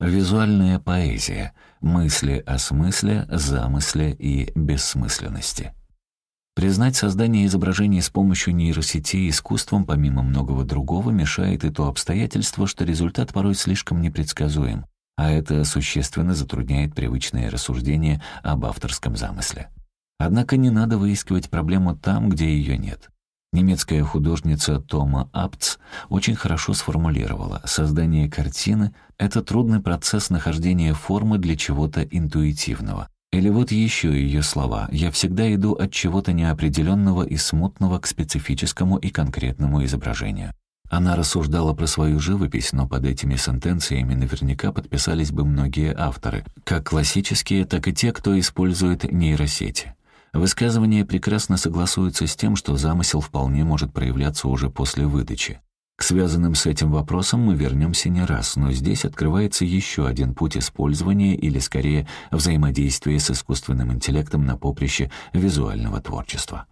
Визуальная поэзия, мысли о смысле, замысле и бессмысленности. Признать создание изображений с помощью нейросетей искусством, помимо многого другого, мешает и то обстоятельство, что результат порой слишком непредсказуем, а это существенно затрудняет привычные рассуждения об авторском замысле. Однако не надо выискивать проблему там, где ее нет. Немецкая художница Тома Апц очень хорошо сформулировала, создание картины — это трудный процесс нахождения формы для чего-то интуитивного. Или вот еще ее слова «Я всегда иду от чего-то неопределенного и смутного к специфическому и конкретному изображению». Она рассуждала про свою живопись, но под этими сентенциями наверняка подписались бы многие авторы, как классические, так и те, кто использует нейросети. Высказывание прекрасно согласуется с тем, что замысел вполне может проявляться уже после выдачи. К связанным с этим вопросам мы вернемся не раз, но здесь открывается еще один путь использования или, скорее, взаимодействия с искусственным интеллектом на поприще визуального творчества.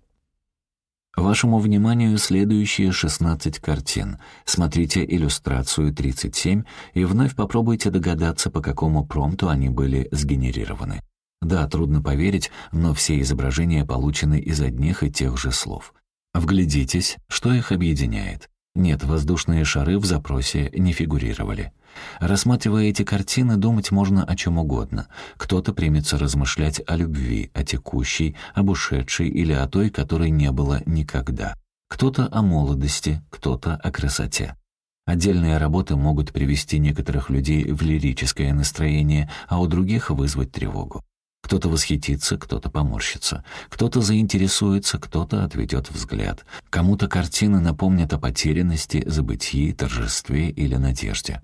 Вашему вниманию следующие 16 картин. Смотрите иллюстрацию 37 и вновь попробуйте догадаться, по какому промпту они были сгенерированы. Да, трудно поверить, но все изображения получены из одних и тех же слов. Вглядитесь, что их объединяет. Нет, воздушные шары в запросе не фигурировали. Рассматривая эти картины, думать можно о чем угодно. Кто-то примется размышлять о любви, о текущей, об ушедшей или о той, которой не было никогда. Кто-то о молодости, кто-то о красоте. Отдельные работы могут привести некоторых людей в лирическое настроение, а у других вызвать тревогу. Кто-то восхитится, кто-то поморщится, кто-то заинтересуется, кто-то отведет взгляд. Кому-то картины напомнят о потерянности, забытии, торжестве или надежде.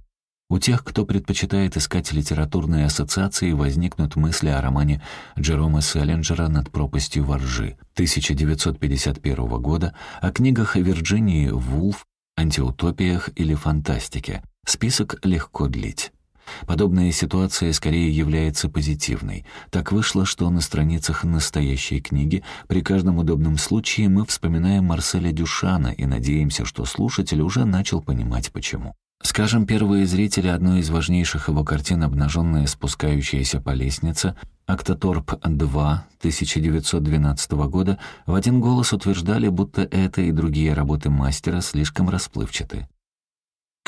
У тех, кто предпочитает искать литературные ассоциации, возникнут мысли о романе Джерома Селлинджера «Над пропастью воржи» 1951 года, о книгах Вирджинии Вулф, антиутопиях или фантастике. Список легко длить. Подобная ситуация скорее является позитивной. Так вышло, что на страницах настоящей книги при каждом удобном случае мы вспоминаем Марселя Дюшана и надеемся, что слушатель уже начал понимать почему. Скажем, первые зрители одной из важнейших его картин «Обнаженная спускающаяся по лестнице» «Актоторп-2» 1912 года в один голос утверждали, будто это и другие работы мастера слишком расплывчаты.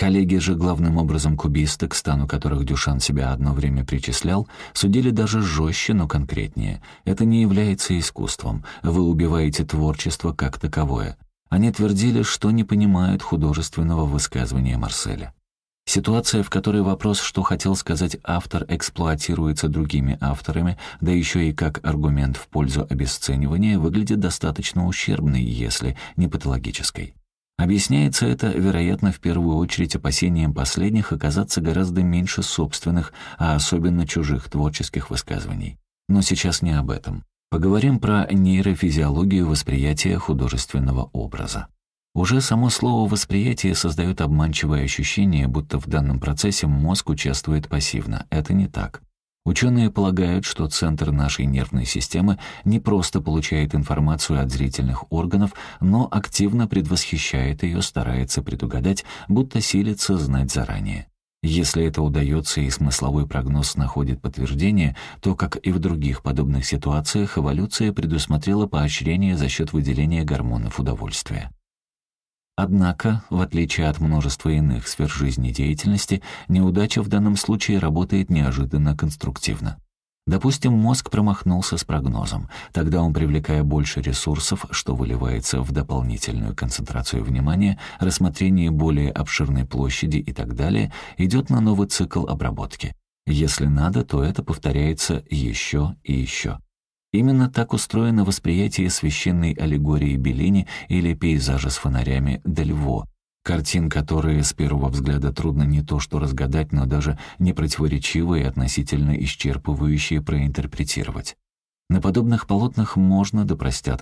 Коллеги же, главным образом кубисты, к стану которых Дюшан себя одно время причислял, судили даже жестче, но конкретнее. Это не является искусством. Вы убиваете творчество как таковое. Они твердили, что не понимают художественного высказывания Марселя. Ситуация, в которой вопрос, что хотел сказать автор, эксплуатируется другими авторами, да еще и как аргумент в пользу обесценивания, выглядит достаточно ущербной, если не патологической. Объясняется это, вероятно, в первую очередь опасением последних оказаться гораздо меньше собственных, а особенно чужих творческих высказываний. Но сейчас не об этом. Поговорим про нейрофизиологию восприятия художественного образа. Уже само слово «восприятие» создает обманчивое ощущение, будто в данном процессе мозг участвует пассивно. Это не так. Ученые полагают, что центр нашей нервной системы не просто получает информацию от зрительных органов, но активно предвосхищает ее, старается предугадать, будто силится знать заранее. Если это удается и смысловой прогноз находит подтверждение, то, как и в других подобных ситуациях, эволюция предусмотрела поощрение за счет выделения гормонов удовольствия. Однако, в отличие от множества иных сфер жизнедеятельности, неудача в данном случае работает неожиданно конструктивно. Допустим, мозг промахнулся с прогнозом. Тогда он, привлекая больше ресурсов, что выливается в дополнительную концентрацию внимания, рассмотрение более обширной площади и так далее, идет на новый цикл обработки. Если надо, то это повторяется еще и еще. Именно так устроено восприятие священной аллегории Беллини или пейзажа с фонарями Дельво, картин, которые с первого взгляда трудно не то что разгадать, но даже непротиворечиво и относительно исчерпывающие проинтерпретировать. На подобных полотнах можно, да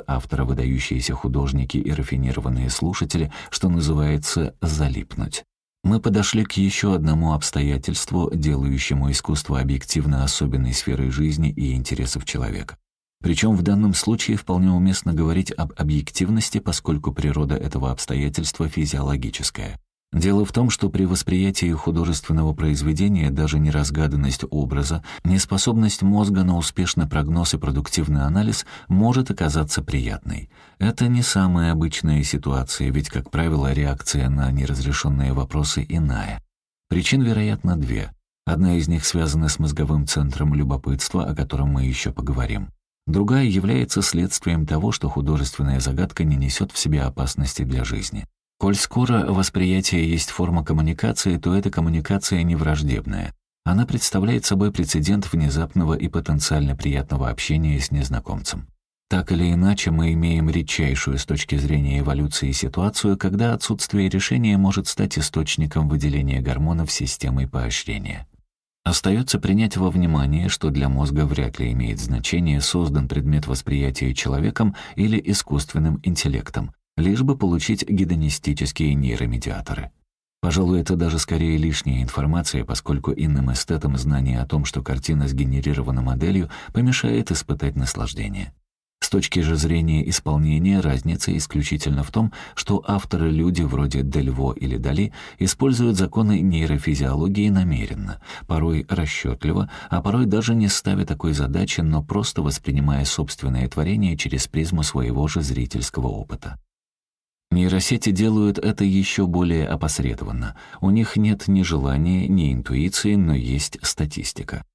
автора выдающиеся художники и рафинированные слушатели, что называется «залипнуть». Мы подошли к еще одному обстоятельству, делающему искусство объективно особенной сферой жизни и интересов человека. Причем в данном случае вполне уместно говорить об объективности, поскольку природа этого обстоятельства физиологическая. Дело в том, что при восприятии художественного произведения даже неразгаданность образа, неспособность мозга на успешный прогноз и продуктивный анализ может оказаться приятной. Это не самая обычная ситуация, ведь, как правило, реакция на неразрешенные вопросы иная. Причин, вероятно, две. Одна из них связана с мозговым центром любопытства, о котором мы еще поговорим. Другая является следствием того, что художественная загадка не несет в себе опасности для жизни. Коль скоро восприятие есть форма коммуникации, то эта коммуникация не враждебная. Она представляет собой прецедент внезапного и потенциально приятного общения с незнакомцем. Так или иначе, мы имеем редчайшую с точки зрения эволюции ситуацию, когда отсутствие решения может стать источником выделения гормонов системой поощрения. Остается принять во внимание, что для мозга вряд ли имеет значение, создан предмет восприятия человеком или искусственным интеллектом, лишь бы получить гедонистические нейромедиаторы. Пожалуй, это даже скорее лишняя информация, поскольку иным эстетам знание о том, что картина сгенерирована моделью, помешает испытать наслаждение. С точки же зрения исполнения, разница исключительно в том, что авторы-люди вроде Дельво или Дали используют законы нейрофизиологии намеренно, порой расчетливо, а порой даже не ставя такой задачи, но просто воспринимая собственное творение через призму своего же зрительского опыта. Нейросети делают это еще более опосредованно. У них нет ни желания, ни интуиции, но есть статистика.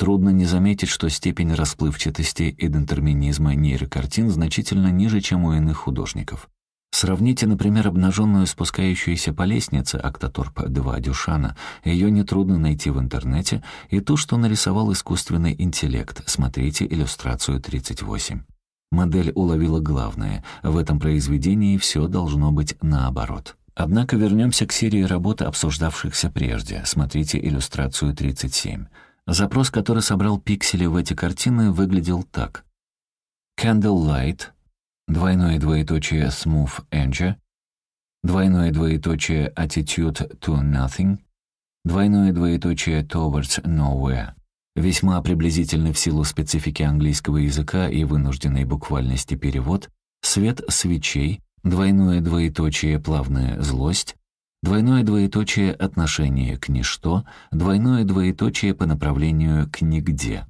Трудно не заметить, что степень расплывчатости и детерминизма нейрокартин значительно ниже, чем у иных художников. Сравните, например, обнаженную спускающуюся по лестнице Актоторп 2 Дюшана, ее нетрудно найти в интернете, и ту, что нарисовал искусственный интеллект, смотрите иллюстрацию 38. Модель уловила главное. В этом произведении все должно быть наоборот. Однако вернемся к серии работ, обсуждавшихся прежде. Смотрите иллюстрацию 37. Запрос, который собрал пиксели в эти картины, выглядел так. Candlelight, двойное двоеточие Smooth Angel, двойное двоеточие Attitude to Nothing, двойное двоеточие Towards Nowhere. Весьма приблизительный в силу специфики английского языка и вынужденной буквальности перевод, свет свечей, двойное двоеточие плавная злость, двойное двоеточие отношение к ничто, двойное двоеточие по направлению к нигде.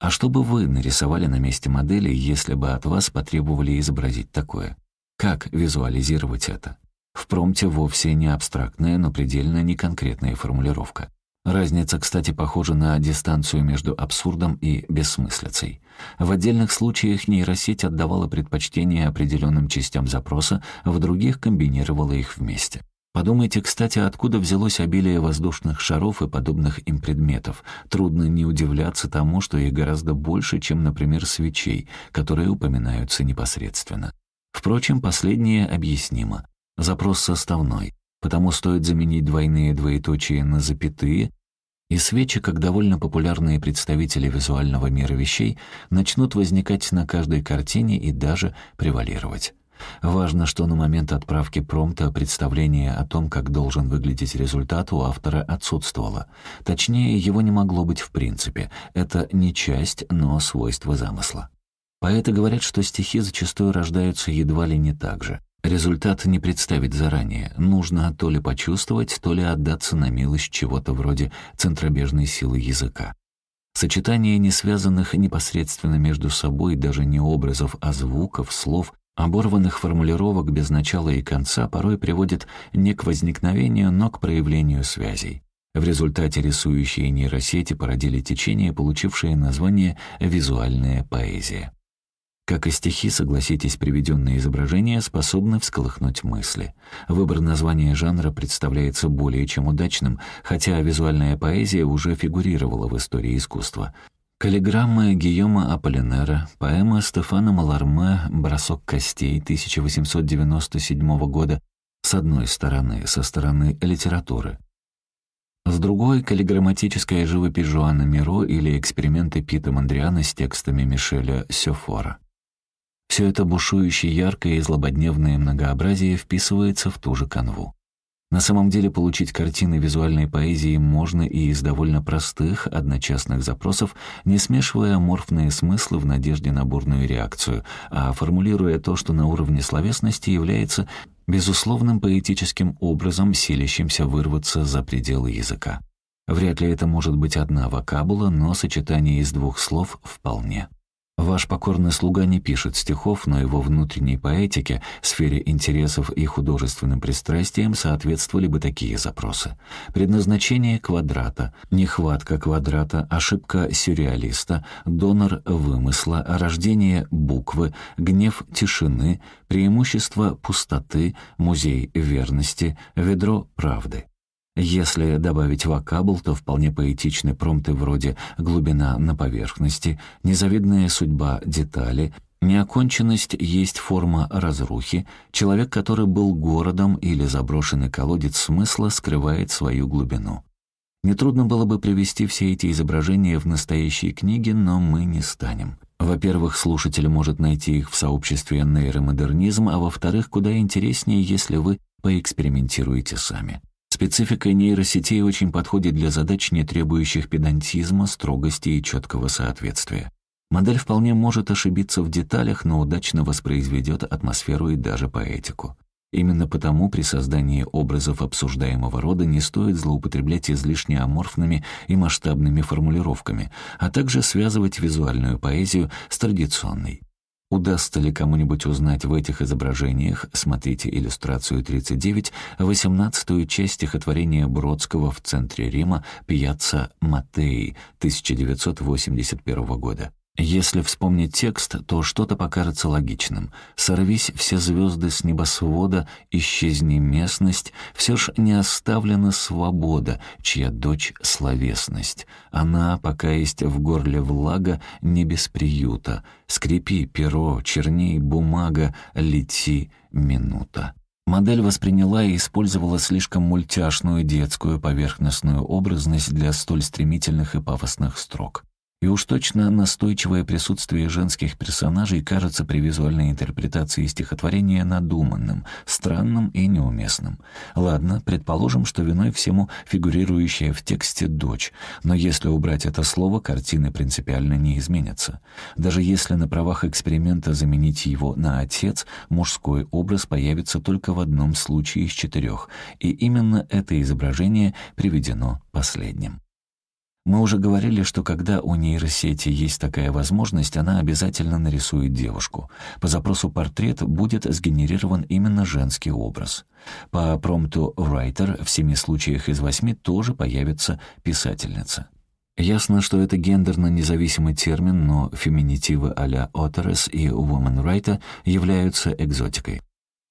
А что бы вы нарисовали на месте модели, если бы от вас потребовали изобразить такое? Как визуализировать это? В промте вовсе не абстрактная, но предельно неконкретная формулировка. Разница, кстати, похожа на дистанцию между абсурдом и бессмыслицей. В отдельных случаях нейросеть отдавала предпочтение определенным частям запроса, в других комбинировала их вместе. Подумайте, кстати, откуда взялось обилие воздушных шаров и подобных им предметов. Трудно не удивляться тому, что их гораздо больше, чем, например, свечей, которые упоминаются непосредственно. Впрочем, последнее объяснимо. Запрос составной потому стоит заменить двойные двоеточия на запятые, и свечи, как довольно популярные представители визуального мира вещей, начнут возникать на каждой картине и даже превалировать. Важно, что на момент отправки промпта представление о том, как должен выглядеть результат, у автора отсутствовало. Точнее, его не могло быть в принципе. Это не часть, но свойство замысла. Поэты говорят, что стихи зачастую рождаются едва ли не так же. Результат не представить заранее. Нужно то ли почувствовать, то ли отдаться на милость чего-то вроде центробежной силы языка. Сочетание несвязанных непосредственно между собой даже не образов, а звуков, слов, оборванных формулировок без начала и конца порой приводит не к возникновению, но к проявлению связей. В результате рисующие нейросети породили течение, получившее название «визуальная поэзия». Как и стихи, согласитесь, приведенные изображения способны всколыхнуть мысли. Выбор названия жанра представляется более чем удачным, хотя визуальная поэзия уже фигурировала в истории искусства. Каллиграмма Гийома Аполлинера, поэма Стефана Маларме «Бросок костей» 1897 года с одной стороны, со стороны литературы. С другой — каллиграмматическая живопись Жуана Миро или эксперименты Пита Мандриана с текстами Мишеля Сёфора. Все это бушующее яркое и злободневное многообразие вписывается в ту же канву. На самом деле получить картины визуальной поэзии можно и из довольно простых, одночасных запросов, не смешивая аморфные смыслы в надежде на бурную реакцию, а формулируя то, что на уровне словесности является безусловным поэтическим образом силящимся вырваться за пределы языка. Вряд ли это может быть одна вокабула, но сочетание из двух слов вполне. Ваш покорный слуга не пишет стихов, но его внутренней поэтике, сфере интересов и художественным пристрастиям соответствовали бы такие запросы. Предназначение квадрата, нехватка квадрата, ошибка сюрреалиста, донор вымысла, рождение буквы, гнев тишины, преимущество пустоты, музей верности, ведро правды. Если добавить вокабул, то вполне поэтичны промты вроде «глубина на поверхности», «незавидная судьба детали», «неоконченность есть форма разрухи», «человек, который был городом» или «заброшенный колодец смысла скрывает свою глубину». Нетрудно было бы привести все эти изображения в настоящие книги, но мы не станем. Во-первых, слушатель может найти их в сообществе нейромодернизм, а во-вторых, куда интереснее, если вы поэкспериментируете сами. Специфика нейросетей очень подходит для задач, не требующих педантизма, строгости и четкого соответствия. Модель вполне может ошибиться в деталях, но удачно воспроизведет атмосферу и даже поэтику. Именно потому при создании образов обсуждаемого рода не стоит злоупотреблять излишне аморфными и масштабными формулировками, а также связывать визуальную поэзию с традиционной. Удастся ли кому-нибудь узнать в этих изображениях, смотрите иллюстрацию 39, 18-ю часть стихотворения Бродского в центре Рима «Пьяцца Матеи» 1981 года. Если вспомнить текст, то что-то покажется логичным. «Сорвись все звезды с небосвода, исчезни местность, все ж не оставлена свобода, чья дочь — словесность. Она, пока есть в горле влага, не без приюта. Скрипи перо, черней бумага, лети минута». Модель восприняла и использовала слишком мультяшную детскую поверхностную образность для столь стремительных и пафосных строк. И уж точно настойчивое присутствие женских персонажей кажется при визуальной интерпретации стихотворения надуманным, странным и неуместным. Ладно, предположим, что виной всему фигурирующая в тексте дочь, но если убрать это слово, картины принципиально не изменятся. Даже если на правах эксперимента заменить его на «отец», мужской образ появится только в одном случае из четырех, и именно это изображение приведено последним. Мы уже говорили, что когда у нейросети есть такая возможность, она обязательно нарисует девушку. По запросу портрет будет сгенерирован именно женский образ. По промпту «writer» в семи случаях из восьми тоже появится писательница. Ясно, что это гендерно независимый термин, но феминитивы а-ля «authoress» и «woman writer» являются экзотикой.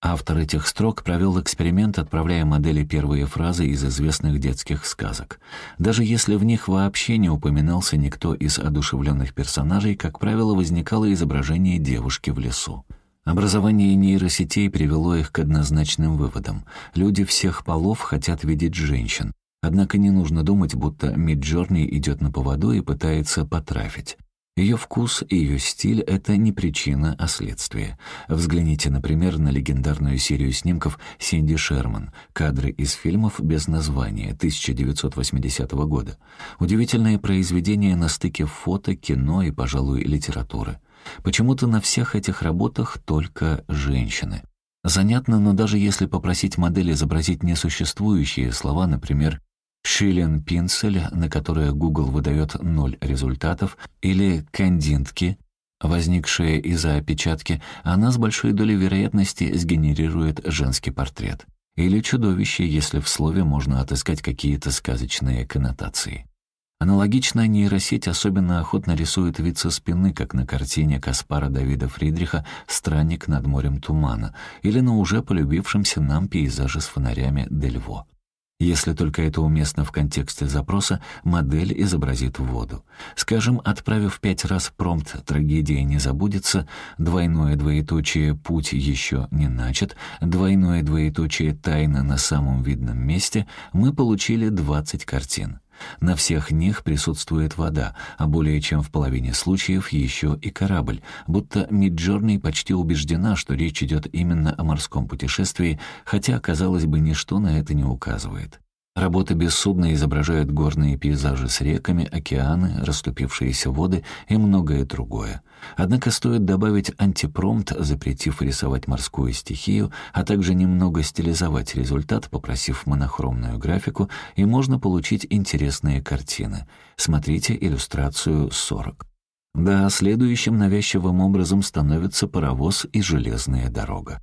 Автор этих строк провел эксперимент, отправляя модели первые фразы из известных детских сказок. Даже если в них вообще не упоминался никто из одушевленных персонажей, как правило, возникало изображение девушки в лесу. Образование нейросетей привело их к однозначным выводам. Люди всех полов хотят видеть женщин. Однако не нужно думать, будто Миджорни идет на поводу и пытается потрафить. Ее вкус и ее стиль — это не причина, а следствие. Взгляните, например, на легендарную серию снимков Синди Шерман, кадры из фильмов без названия 1980 года. Удивительное произведение на стыке фото, кино и, пожалуй, литературы. Почему-то на всех этих работах только женщины. Занятно, но даже если попросить модель изобразить несуществующие слова, например, Шилен Пинцель, на которое Google выдает ноль результатов, или кандинтки, возникшие из-за опечатки, она с большой долей вероятности сгенерирует женский портрет. Или чудовище, если в слове можно отыскать какие-то сказочные коннотации. Аналогично нейросеть особенно охотно рисует вид со спины, как на картине Каспара Давида Фридриха «Странник над морем тумана» или на уже полюбившемся нам пейзаже с фонарями Дельво. Если только это уместно в контексте запроса, модель изобразит воду. Скажем, отправив пять раз промпт «Трагедия не забудется», двойное двоеточие «Путь еще не начат», двойное двоеточие «Тайна на самом видном месте», мы получили 20 картин. На всех них присутствует вода, а более чем в половине случаев еще и корабль, будто Миджорни почти убеждена, что речь идет именно о морском путешествии, хотя, казалось бы, ничто на это не указывает. Работы бессудно изображают горные пейзажи с реками, океаны, расступившиеся воды и многое другое. Однако стоит добавить антипромпт, запретив рисовать морскую стихию, а также немного стилизовать результат, попросив монохромную графику, и можно получить интересные картины. Смотрите иллюстрацию 40. Да, следующим навязчивым образом становится паровоз и железная дорога.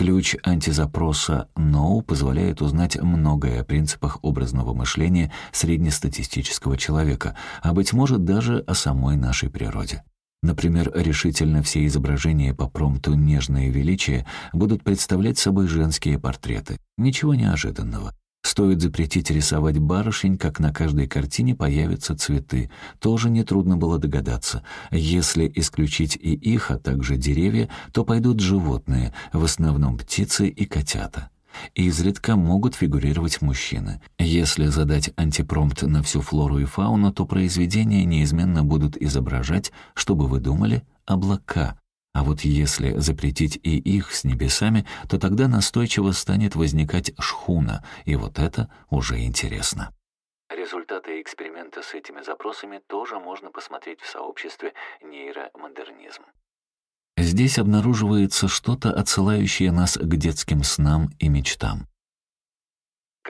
Ключ антизапроса «No» позволяет узнать многое о принципах образного мышления среднестатистического человека, а, быть может, даже о самой нашей природе. Например, решительно все изображения по промпту «нежное величие» будут представлять собой женские портреты. Ничего неожиданного. Стоит запретить рисовать барышень, как на каждой картине появятся цветы. Тоже нетрудно было догадаться. Если исключить и их, а также деревья, то пойдут животные, в основном птицы и котята. Изредка могут фигурировать мужчины. Если задать антипромпт на всю флору и фауну, то произведения неизменно будут изображать, чтобы вы думали, облака, а вот если запретить и их с небесами, то тогда настойчиво станет возникать шхуна, и вот это уже интересно. Результаты эксперимента с этими запросами тоже можно посмотреть в сообществе нейромодернизм. Здесь обнаруживается что-то, отсылающее нас к детским снам и мечтам.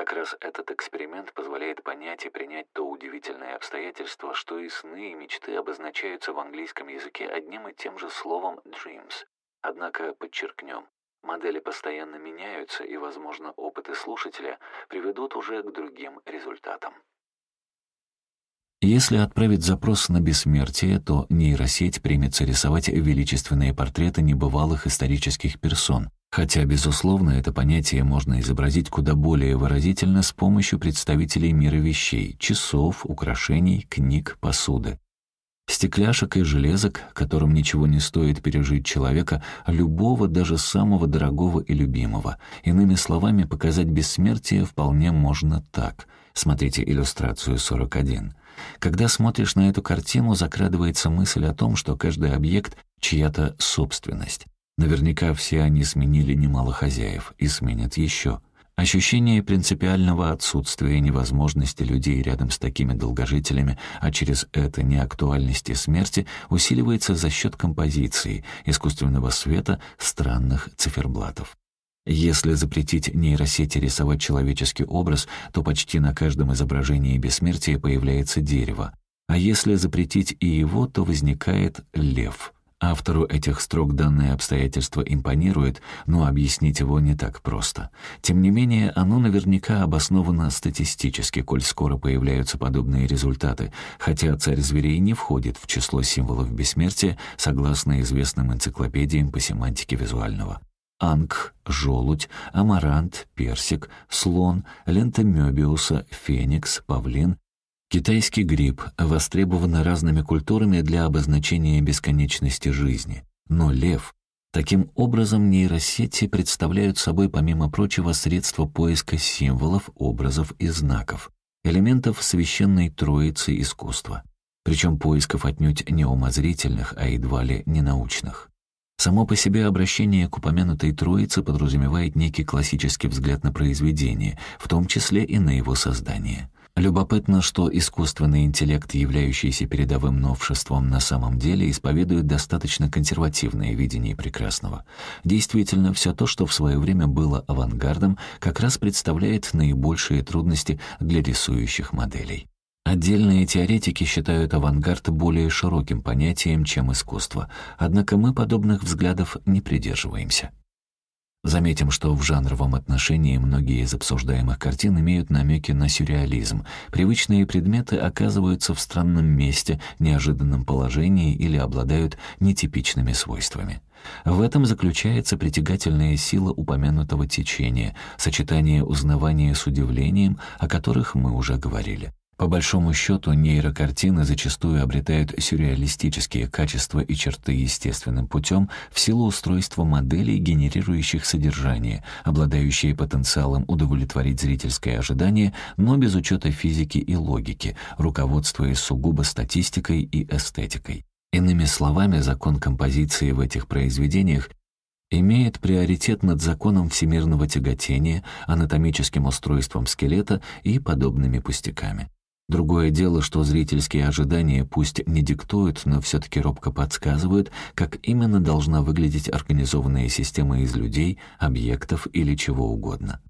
Как раз этот эксперимент позволяет понять и принять то удивительное обстоятельство, что и сны, и мечты обозначаются в английском языке одним и тем же словом «dreams». Однако, подчеркнем, модели постоянно меняются, и, возможно, опыты слушателя приведут уже к другим результатам. Если отправить запрос на бессмертие, то нейросеть примется рисовать величественные портреты небывалых исторических персон, хотя, безусловно, это понятие можно изобразить куда более выразительно с помощью представителей мира вещей, часов, украшений, книг, посуды. Стекляшек и железок, которым ничего не стоит пережить человека, любого, даже самого дорогого и любимого. Иными словами, показать бессмертие вполне можно так. Смотрите иллюстрацию 41. Когда смотришь на эту картину, закрадывается мысль о том, что каждый объект — чья-то собственность. Наверняка все они сменили немало хозяев и сменят еще. Ощущение принципиального отсутствия невозможности людей рядом с такими долгожителями, а через это неактуальности смерти, усиливается за счет композиции, искусственного света, странных циферблатов. Если запретить нейросети рисовать человеческий образ, то почти на каждом изображении бессмертия появляется дерево. А если запретить и его, то возникает лев. Автору этих строк данное обстоятельство импонирует, но объяснить его не так просто. Тем не менее, оно наверняка обосновано статистически, коль скоро появляются подобные результаты, хотя царь зверей не входит в число символов бессмертия, согласно известным энциклопедиям по семантике визуального. Анг, желудь, амарант, персик, слон, лента Мёбиуса, феникс, павлин, китайский гриб востребованы разными культурами для обозначения бесконечности жизни. Но лев Таким образом, нейросети представляют собой, помимо прочего, средства поиска символов, образов и знаков, элементов священной троицы искусства. Причем поисков отнюдь не умозрительных, а едва ли не научных. Само по себе обращение к упомянутой троице подразумевает некий классический взгляд на произведение, в том числе и на его создание. Любопытно, что искусственный интеллект, являющийся передовым новшеством, на самом деле исповедует достаточно консервативное видение прекрасного. Действительно, все то, что в свое время было авангардом, как раз представляет наибольшие трудности для рисующих моделей. Отдельные теоретики считают авангард более широким понятием, чем искусство, однако мы подобных взглядов не придерживаемся. Заметим, что в жанровом отношении многие из обсуждаемых картин имеют намеки на сюрреализм. Привычные предметы оказываются в странном месте, неожиданном положении или обладают нетипичными свойствами. В этом заключается притягательная сила упомянутого течения, сочетание узнавания с удивлением, о которых мы уже говорили. По большому счету, нейрокартины зачастую обретают сюрреалистические качества и черты естественным путем в силу устройства моделей, генерирующих содержание, обладающие потенциалом удовлетворить зрительское ожидание, но без учета физики и логики, руководствуясь сугубо статистикой и эстетикой. Иными словами, закон композиции в этих произведениях имеет приоритет над законом всемирного тяготения, анатомическим устройством скелета и подобными пустяками. Другое дело, что зрительские ожидания пусть не диктуют, но все-таки робко подсказывают, как именно должна выглядеть организованная система из людей, объектов или чего угодно.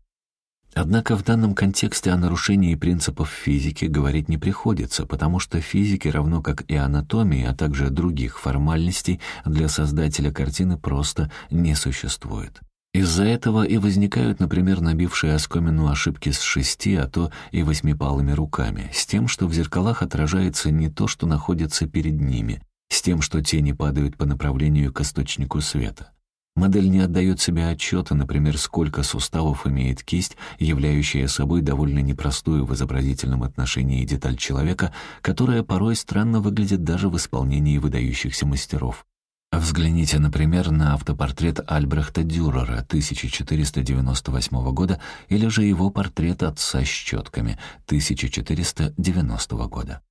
Однако в данном контексте о нарушении принципов физики говорить не приходится, потому что физики, равно как и анатомии, а также других формальностей, для создателя картины просто не существует. Из-за этого и возникают, например, набившие оскомину ошибки с шести, а то и восьмипалыми руками, с тем, что в зеркалах отражается не то, что находится перед ними, с тем, что тени падают по направлению к источнику света. Модель не отдает себе отчета, например, сколько суставов имеет кисть, являющая собой довольно непростую в изобразительном отношении деталь человека, которая порой странно выглядит даже в исполнении выдающихся мастеров. Взгляните, например, на автопортрет Альбрехта Дюрера 1498 года или же его портрет отца с щетками 1490 года.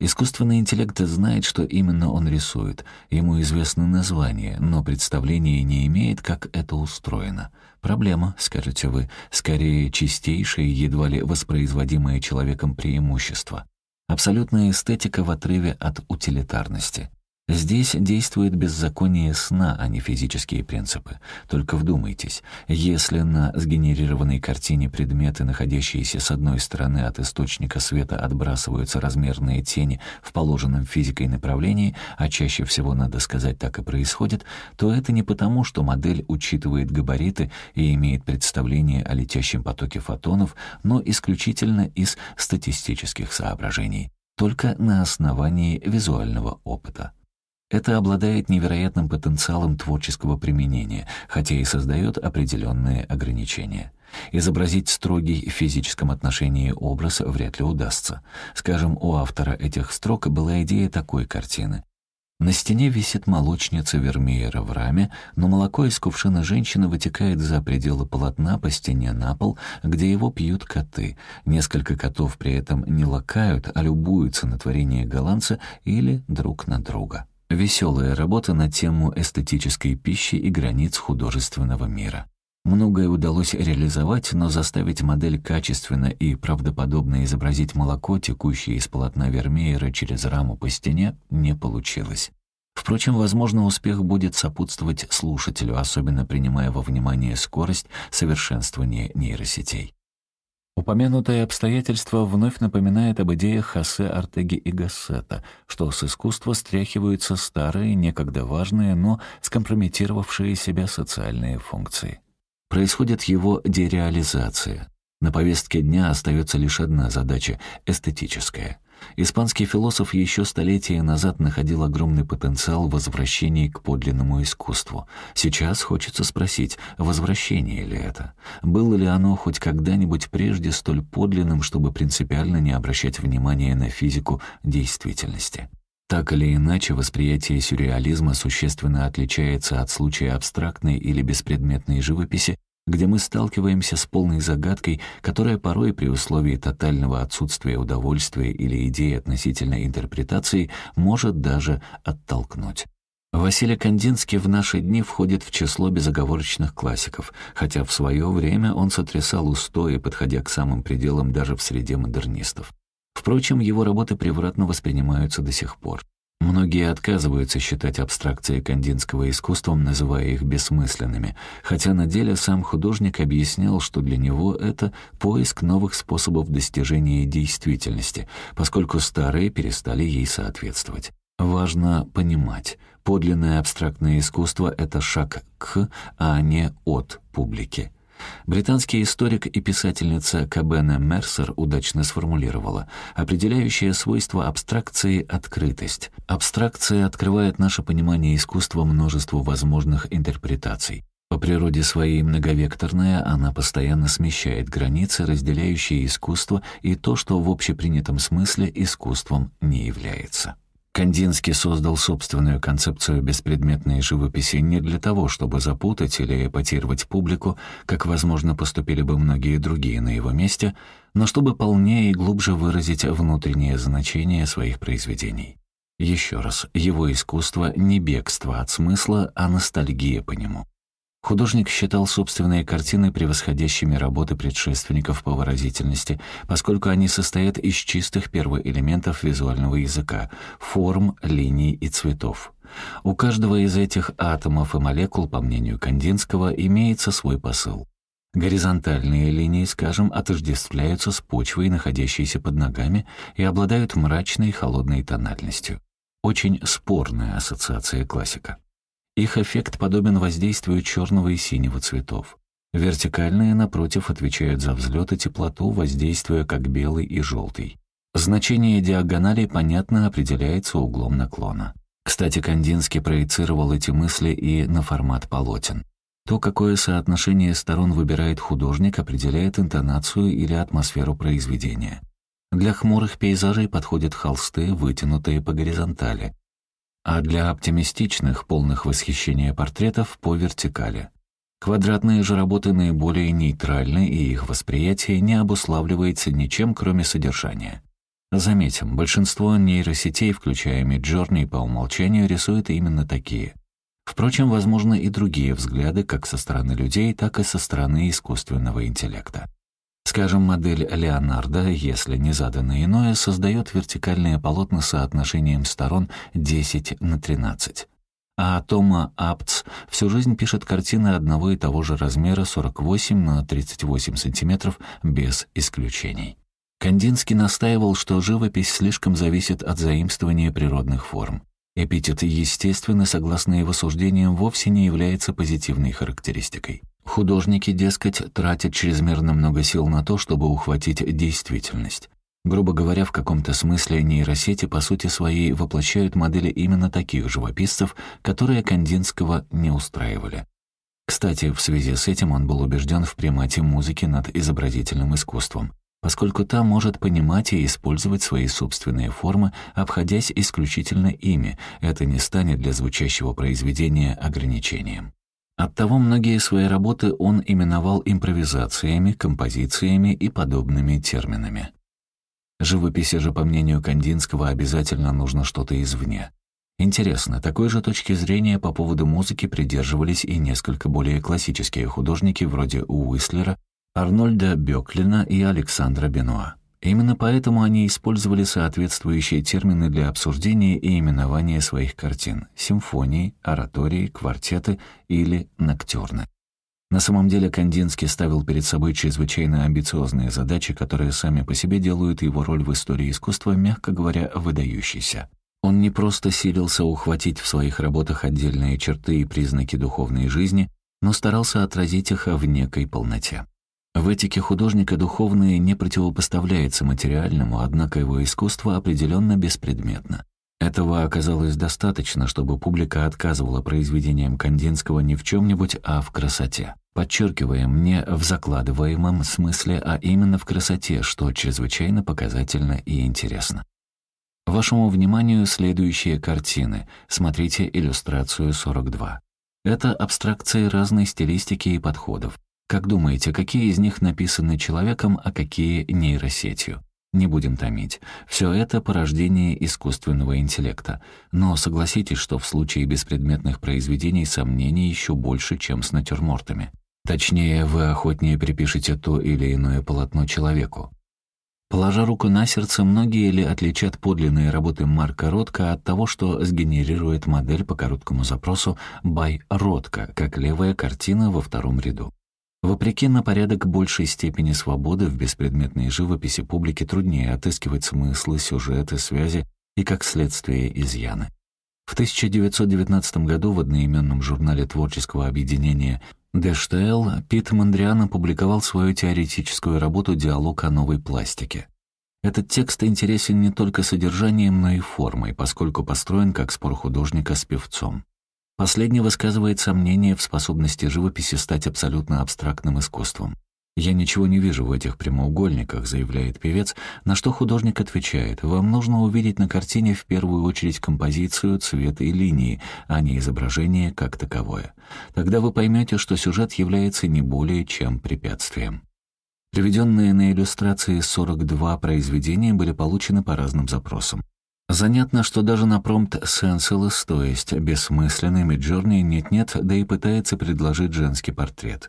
Искусственный интеллект знает, что именно он рисует. Ему известны названия, но представления не имеет, как это устроено. Проблема, скажете вы, скорее чистейшее, едва ли воспроизводимое человеком преимущество. Абсолютная эстетика в отрыве от утилитарности. Здесь действует беззаконие сна, а не физические принципы. Только вдумайтесь, если на сгенерированной картине предметы, находящиеся с одной стороны от источника света, отбрасываются размерные тени в положенном физикой направлении, а чаще всего, надо сказать, так и происходит, то это не потому, что модель учитывает габариты и имеет представление о летящем потоке фотонов, но исключительно из статистических соображений, только на основании визуального опыта. Это обладает невероятным потенциалом творческого применения, хотя и создает определенные ограничения. Изобразить строгий в физическом отношении образ вряд ли удастся. Скажем, у автора этих строк была идея такой картины. На стене висит молочница Вермеера в раме, но молоко из кувшина женщины вытекает за пределы полотна по стене на пол, где его пьют коты. Несколько котов при этом не лакают, а любуются на творение голландца или друг на друга. Веселая работа на тему эстетической пищи и границ художественного мира. Многое удалось реализовать, но заставить модель качественно и правдоподобно изобразить молоко, текущее из полотна Вермеера через раму по стене, не получилось. Впрочем, возможно, успех будет сопутствовать слушателю, особенно принимая во внимание скорость совершенствования нейросетей. Упомянутое обстоятельство вновь напоминает об идеях Хосе Артеги и Гассета, что с искусства стряхиваются старые, некогда важные, но скомпрометировавшие себя социальные функции. Происходит его дереализация. На повестке дня остается лишь одна задача — эстетическая — Испанский философ еще столетия назад находил огромный потенциал в возвращении к подлинному искусству. Сейчас хочется спросить, возвращение ли это? Было ли оно хоть когда-нибудь прежде столь подлинным, чтобы принципиально не обращать внимания на физику действительности? Так или иначе, восприятие сюрреализма существенно отличается от случая абстрактной или беспредметной живописи, где мы сталкиваемся с полной загадкой, которая порой при условии тотального отсутствия удовольствия или идеи относительно интерпретации может даже оттолкнуть. Василий Кандинский в наши дни входит в число безоговорочных классиков, хотя в свое время он сотрясал устои, подходя к самым пределам даже в среде модернистов. Впрочем, его работы превратно воспринимаются до сих пор. Многие отказываются считать абстракции кандинского искусством, называя их бессмысленными, хотя на деле сам художник объяснял, что для него это поиск новых способов достижения действительности, поскольку старые перестали ей соответствовать. Важно понимать, подлинное абстрактное искусство — это шаг к, а не от публики. Британский историк и писательница Кабена Мерсер удачно сформулировала «Определяющее свойство абстракции — открытость. Абстракция открывает наше понимание искусства множеству возможных интерпретаций. По природе своей многовекторная, она постоянно смещает границы, разделяющие искусство и то, что в общепринятом смысле искусством не является». Кандинский создал собственную концепцию беспредметной живописи не для того, чтобы запутать или эпатировать публику, как, возможно, поступили бы многие другие на его месте, но чтобы полнее и глубже выразить внутреннее значение своих произведений. Еще раз, его искусство — не бегство от смысла, а ностальгия по нему. Художник считал собственные картины превосходящими работы предшественников по выразительности, поскольку они состоят из чистых первоэлементов визуального языка — форм, линий и цветов. У каждого из этих атомов и молекул, по мнению Кандинского, имеется свой посыл. Горизонтальные линии, скажем, отождествляются с почвой, находящейся под ногами, и обладают мрачной холодной тональностью. Очень спорная ассоциация классика. Их эффект подобен воздействию черного и синего цветов. Вертикальные, напротив, отвечают за взлет и теплоту, воздействуя как белый и желтый. Значение диагонали понятно определяется углом наклона. Кстати, Кандинский проецировал эти мысли и на формат полотен. То, какое соотношение сторон выбирает художник, определяет интонацию или атмосферу произведения. Для хмурых пейзажей подходят холсты, вытянутые по горизонтали, а для оптимистичных, полных восхищения портретов — по вертикали. Квадратные же работы наиболее нейтральны, и их восприятие не обуславливается ничем, кроме содержания. Заметим, большинство нейросетей, включая Midjourney, по умолчанию рисуют именно такие. Впрочем, возможны и другие взгляды как со стороны людей, так и со стороны искусственного интеллекта. Скажем, модель Леонардо, если не задано иное, создает вертикальные полотна соотношением сторон 10 на 13. А Тома Аптс всю жизнь пишет картины одного и того же размера 48 на 38 сантиметров без исключений. Кандинский настаивал, что живопись слишком зависит от заимствования природных форм. Эпитет «естественно», согласно его суждениям, вовсе не является позитивной характеристикой. Художники, дескать, тратят чрезмерно много сил на то, чтобы ухватить действительность. Грубо говоря, в каком-то смысле нейросети по сути своей воплощают модели именно таких живописцев, которые Кандинского не устраивали. Кстати, в связи с этим он был убежден в примате музыки над изобразительным искусством поскольку та может понимать и использовать свои собственные формы, обходясь исключительно ими, это не станет для звучащего произведения ограничением. Оттого многие свои работы он именовал импровизациями, композициями и подобными терминами. Живописи же, по мнению Кандинского, обязательно нужно что-то извне. Интересно, такой же точки зрения по поводу музыки придерживались и несколько более классические художники вроде Уислера Арнольда Бёклина и Александра Бенуа. Именно поэтому они использовали соответствующие термины для обсуждения и именования своих картин — симфонии, оратории, квартеты или ноктюрны. На самом деле Кандинский ставил перед собой чрезвычайно амбициозные задачи, которые сами по себе делают его роль в истории искусства, мягко говоря, выдающейся. Он не просто силился ухватить в своих работах отдельные черты и признаки духовной жизни, но старался отразить их в некой полноте. В этике художника духовное не противопоставляется материальному, однако его искусство определенно беспредметно. Этого оказалось достаточно, чтобы публика отказывала произведениям Кандинского не в чем-нибудь, а в красоте. Подчеркиваем, не в закладываемом смысле, а именно в красоте, что чрезвычайно показательно и интересно. Вашему вниманию следующие картины. Смотрите иллюстрацию 42. Это абстракции разной стилистики и подходов. Как думаете, какие из них написаны человеком, а какие нейросетью? Не будем томить. Все это порождение искусственного интеллекта. Но согласитесь, что в случае беспредметных произведений сомнений еще больше, чем с натюрмортами. Точнее, вы охотнее припишете то или иное полотно человеку. Положа руку на сердце, многие ли отличат подлинные работы Марка Ротко от того, что сгенерирует модель по короткому запросу «by Ротко», как левая картина во втором ряду. Вопреки на порядок большей степени свободы в беспредметной живописи публике труднее отыскивать смыслы, сюжеты, связи и, как следствие, изъяны. В 1919 году в одноименном журнале творческого объединения «Дештейл» Пит Мандриан опубликовал свою теоретическую работу «Диалог о новой пластике». Этот текст интересен не только содержанием, но и формой, поскольку построен как спор художника с певцом. Последний высказывает сомнение в способности живописи стать абсолютно абстрактным искусством. «Я ничего не вижу в этих прямоугольниках», — заявляет певец, на что художник отвечает, «Вам нужно увидеть на картине в первую очередь композицию, цвет и линии, а не изображение как таковое. Тогда вы поймете, что сюжет является не более чем препятствием». Приведенные на иллюстрации 42 произведения были получены по разным запросам. Занятно, что даже на промпт senseless, то есть бессмысленный Midjourney нет-нет, да и пытается предложить женский портрет.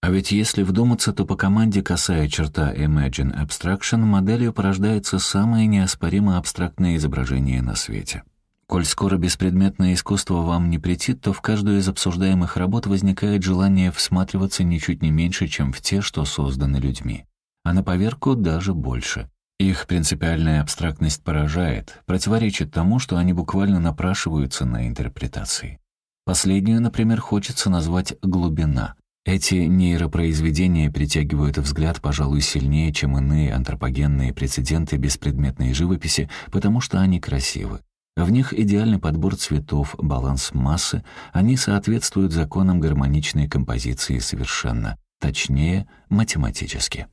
А ведь если вдуматься, то по команде косая черта Imagine Abstraction моделью порождается самое неоспоримо абстрактное изображение на свете. Коль скоро беспредметное искусство вам не претит, то в каждую из обсуждаемых работ возникает желание всматриваться ничуть не меньше, чем в те, что созданы людьми. А на поверку даже больше. Их принципиальная абстрактность поражает, противоречит тому, что они буквально напрашиваются на интерпретации. Последнюю, например, хочется назвать «глубина». Эти нейропроизведения притягивают взгляд, пожалуй, сильнее, чем иные антропогенные прецеденты беспредметной живописи, потому что они красивы. В них идеальный подбор цветов, баланс массы, они соответствуют законам гармоничной композиции совершенно, точнее, математически.